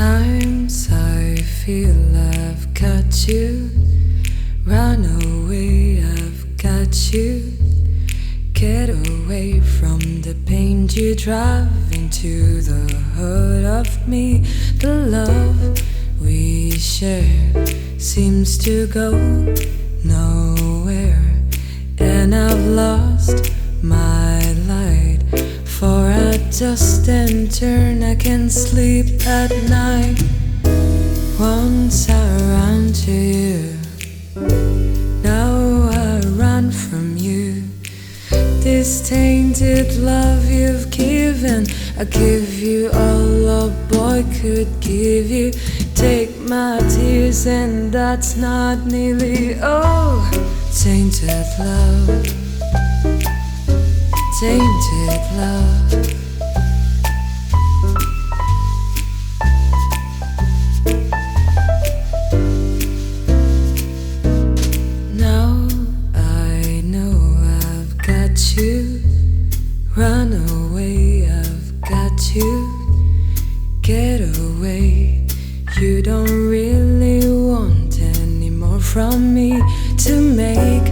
Sometimes I feel I've got you. Run away, I've got you. Get away from the pain you drive into the heart of me. The love we share seems to go nowhere, Dust and turn, I can sleep at night. Once I ran to you, now I run from you. This tainted love you've given, I give you all a boy could give you. Take my tears, and that's not nearly all. Tainted love, tainted love. Run away, I've got you. Get away. You don't really want any more from me to make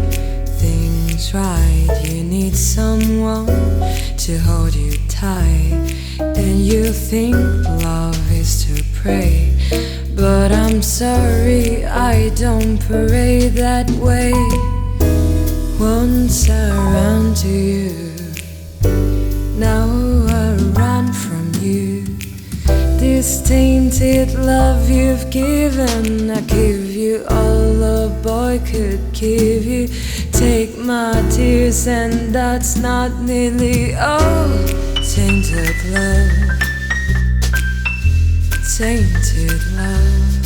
things right. You need someone to hold you tight. And you think love is to pray. But I'm sorry, I don't parade that way. Once I ran to you, This tainted love you've given, I give you all a boy could give you. Take my tears, and that's not nearly all. Tainted love, tainted love.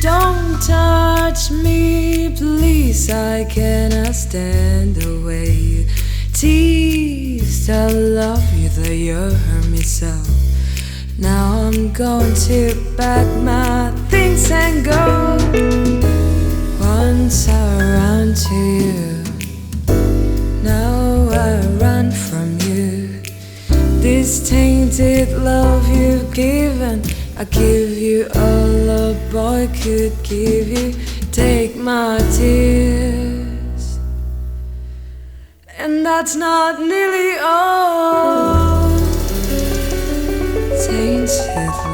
Don't touch me, please. I cannot stand away. way you tease. I love you, though you hurt me so. Now I'm going to pack my things and go. Once I ran to you, now I run from you. This tainted love you've given, I give you all a boy could give you. Take my tears, that's not nearly all. Tainted.